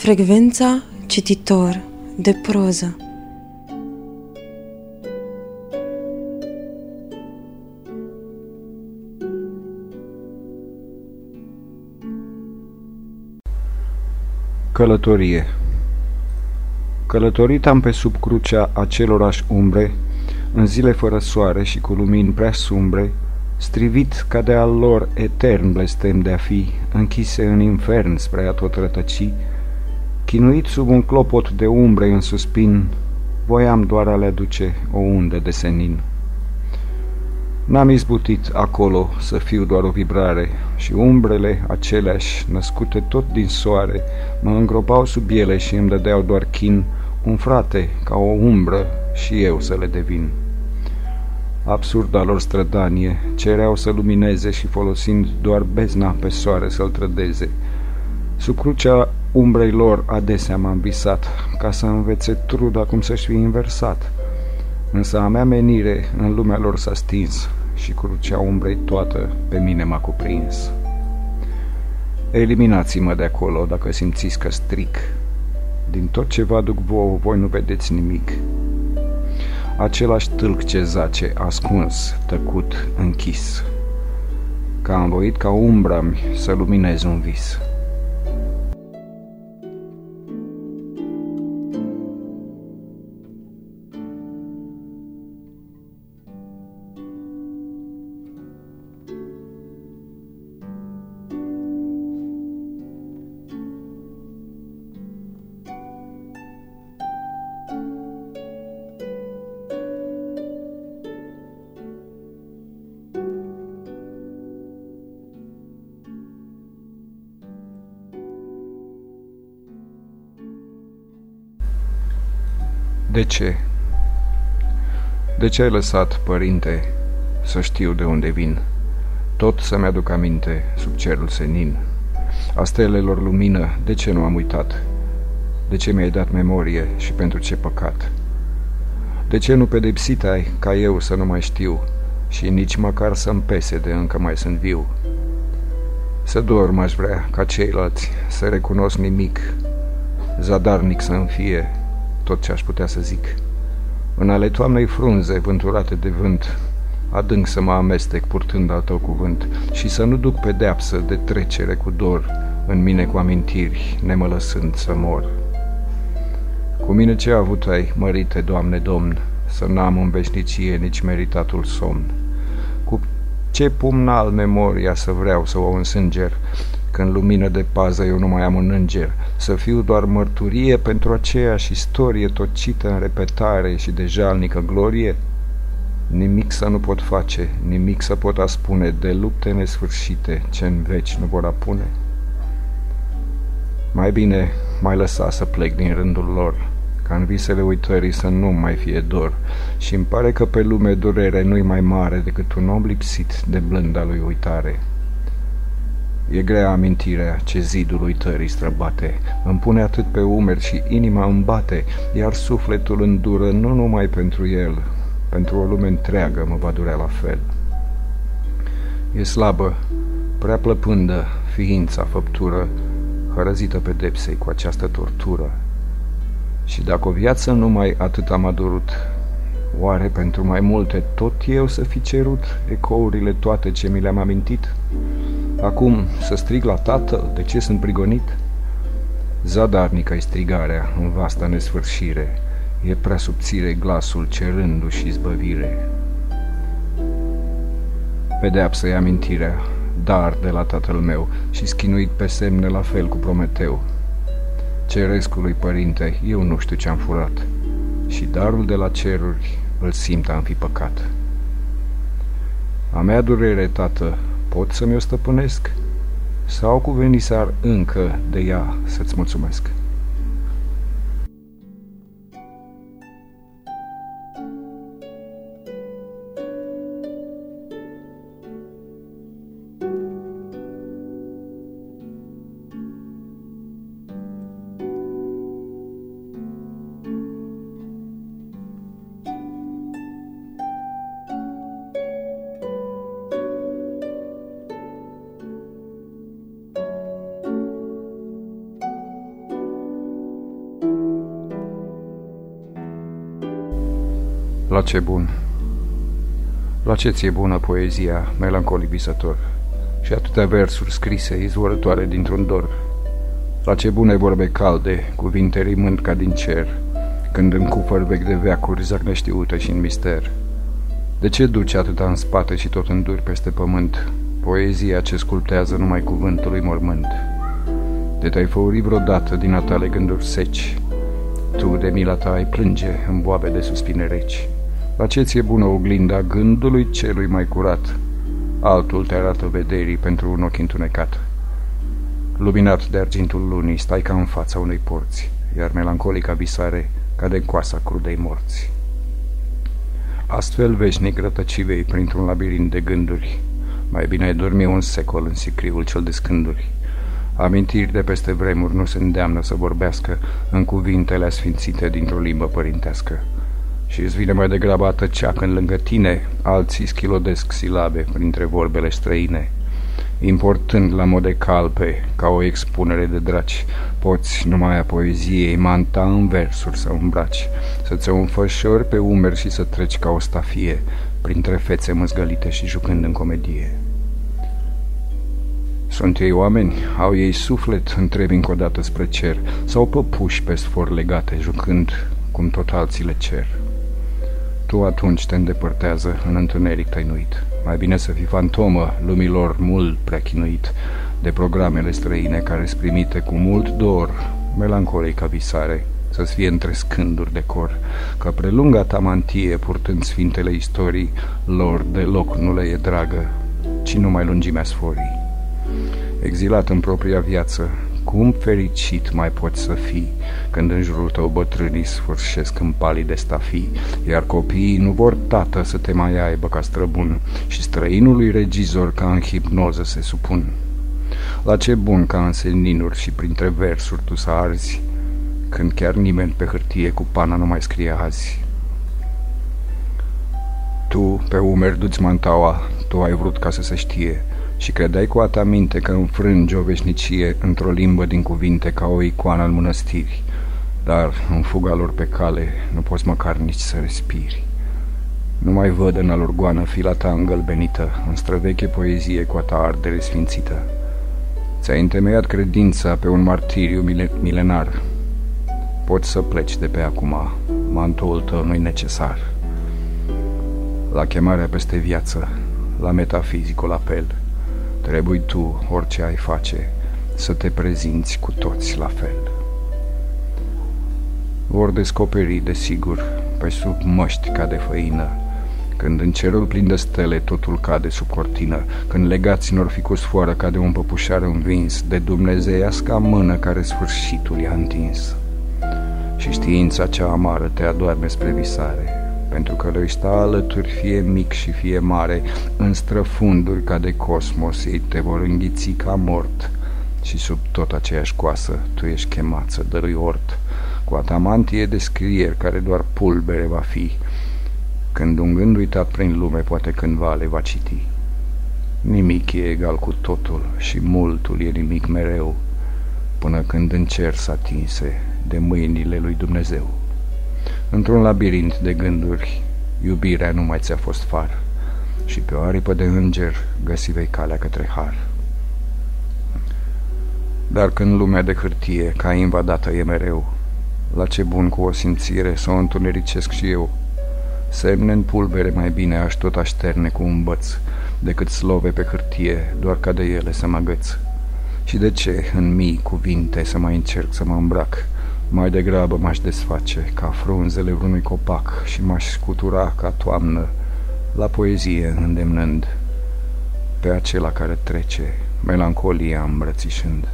Frecvența cititor de proză. Călătorie. Călătorit am pe sub crucea acelorași umbre, în zile fără soare și cu lumini prea sumbre, strivit ca de al lor etern blestem de a fi, închise în infern spre a tot rătăci, chinuit sub un clopot de umbre în suspin, voiam doar a le aduce o undă de senin. N-am izbutit acolo să fiu doar o vibrare și umbrele aceleași, născute tot din soare, mă îngropau sub ele și îmi dădeau doar chin, un frate ca o umbră și eu să le devin. Absurda lor strădanie, cereau să lumineze și folosind doar bezna pe soare să-l trădeze. Sub crucea umbrei lor adesea m-am visat, ca să învețe truda cum să-și fi inversat. Însă a mea menire în lumea lor s-a stins și crucea umbrei toată pe mine m-a cuprins. Eliminați-mă de acolo dacă simțiți că stric. Din tot ce vă aduc vouă, voi nu vedeți nimic. Același tâlc ce zace, ascuns, tăcut, închis. Că am voit ca umbra-mi să luminez un vis. De ce? De ce ai lăsat, părinte, să știu de unde vin? Tot să-mi aduc aminte sub cerul senin. A stelelor lumină, de ce nu am uitat? De ce mi-ai dat memorie și pentru ce păcat? De ce nu pedepsit ai ca eu să nu mai știu și nici măcar să-mi pese de încă mai sunt viu? Să dorm aș vrea ca ceilalți, să recunosc nimic, zadarnic să-mi fie, tot ce aș putea să zic. În ale toamnei frunze vânturate de vânt, adânc să mă amestec purtând al tău cuvânt și să nu duc pedeapsă de trecere cu dor în mine cu amintiri, nemă lăsând să mor. Cu mine ce avut ai, mărite, Doamne Domn, să n-am în veșnicie nici meritatul somn? Cu ce pumnal memoria să vreau să o însânger, când lumină de pază eu nu mai am un înger, să fiu doar mărturie pentru aceeași istorie tocită în repetare și de jalnică glorie? Nimic să nu pot face, nimic să pot spune de lupte nesfârșite ce în veci nu vor apune. Mai bine mai lăsa să plec din rândul lor, ca în visele uitării să nu mai fie dor, și îmi pare că pe lume durere nu-i mai mare decât un om lipsit de blânda lui uitare. E grea amintirea ce zidul uitării străbate, îmi pune atât pe umeri și inima îmi bate, iar sufletul îndură nu numai pentru el, pentru o lume întreagă mă va durea la fel. E slabă, prea plăpândă, ființa făptură, hărăzită pedepsei cu această tortură. Și dacă o viață numai atât am adorut, oare pentru mai multe tot eu să fi cerut ecourile toate ce mi le-am amintit? Acum să strig la tată de ce sunt prigonit? Zadarnică e strigarea în vasta nesfârșire, e prea subțire glasul cerându-și izbăvire. Pedeapsă e amintirea, dar de la tatăl meu și schinuit pe semne la fel cu Prometeu. Cerescului părinte, eu nu știu ce-am furat și darul de la ceruri îl simt am fi păcat. A mea durere, tată, pot să mi-o stăpânesc? Sau cu venisar încă de ea să-ți mulțumesc? La ce bun! La ce ți-e bună poezia, melancolic visător, și atâtea versuri scrise, izvorătoare dintr-un dor? La ce bune vorbe calde, cuvinte rimând ca din cer, când în cufăr vechi de veacuri zac neștiută și în mister? De ce duci atâta în spate și tot înduri peste pământ, poezia ce sculptează numai cuvântului mormânt? De te-ai făurit vreodată din a tale gânduri seci, tu de mila ta ai plânge în boabe de suspine reci. La ce ți-e bună oglinda gândului celui mai curat? Altul te arată vederii pentru un ochi întunecat. Luminat de argintul lunii, stai ca în fața unei porți, iar melancolica visare cade în coasa crudei morți. Astfel veșnic rătăcivei printr-un labirint de gânduri, mai bine ai dormi un secol în sicriul cel de scânduri. Amintiri de peste vremuri nu se îndeamnă să vorbească în cuvintele asfințite dintr-o limbă părintească. Și îți vine mai degrabă a tăcea când lângă tine alții schilodesc silabe printre vorbele străine. Importând la mod de calpe, ca o expunere de draci, poți numai a poeziei manta în versuri să îmbraci, să-ți o înfășori pe umeri și să treci ca o stafie, printre fețe măzgălite și jucând în comedie. Sunt ei oameni? Au ei suflet? Întrebi încă o dată spre cer, sau păpuși pe sfor legate, jucând cum tot alții le cer. Tu atunci te îndepărtează în întuneric tăinuit. Mai bine să fii fantomă lumilor mult prea chinuit de programele străine care primite cu mult dor, melancolic ca visare, să-ți fie între scânduri de cor, ca prelunga ta mantie, purtând sfintele istorii, lor deloc nu le e dragă, ci numai lungimea sforii. Exilat în propria viață, cum fericit mai poți să fii când în jurul tău bătrânii sfârșesc în palii de stafii, iar copiii nu vor tată să te mai aibă ca străbun și străinului regizor ca în hipnoză se supun. La ce bun ca în seninuri și printre versuri tu să arzi, când chiar nimeni pe hârtie cu pana nu mai scrie azi. Tu, pe umeri duți mantaua, tu ai vrut ca să se știe, și credeai cu a ta minte că înfrânge o veșnicie într-o limbă din cuvinte ca o icoană al mănăstirii, dar în fuga lor pe cale nu poți măcar nici să respiri. Nu mai văd în alurgoană fila ta îngălbenită, în străveche poezie cu a ta ardere sfințită. Ți-ai întemeiat credința pe un martiriu milenar. Poți să pleci de pe acum, mantoul tău nu-i necesar. La chemarea peste viață, la metafizicul apel, Trebuie tu, orice ai face, să te prezinți cu toți la fel. Vor descoperi, desigur, pe sub măști ca de făină, când în cerul plin de stele totul cade sub cortină, când legați nor fi cu sfoară ca de un păpușar învins, de dumnezeiasca mână care sfârșitul i-a întins. Și știința cea amară te adoarme spre visare, pentru că lui sta alături fie mic și fie mare, în străfunduri ca de cosmos ei te vor înghiți ca mort și sub tot aceeași coasă tu ești chemat să dărui ort, cu atamantie de scrieri care doar pulbere va fi, când un gând uitat prin lume poate cândva le va citi. Nimic e egal cu totul și multul e nimic mereu, până când în cer s-atinse de mâinile lui Dumnezeu. Într-un labirint de gânduri, iubirea nu mai ți-a fost far și pe o aripă de înger găsi vei calea către har. Dar când lumea de hârtie, ca invadată, e mereu, la ce bun cu o simțire să o întunericesc și eu. Semne în pulbere mai bine aș tot așterne cu un băț, decât slove pe hârtie, doar ca de ele să mă agăț. Și de ce în mii cuvinte să mai încerc să mă îmbrac, mai degrabă m-aș desface ca frunzele vreunui copac și m-aș scutura ca toamnă la poezie îndemnând pe acela care trece, melancolia îmbrățișând.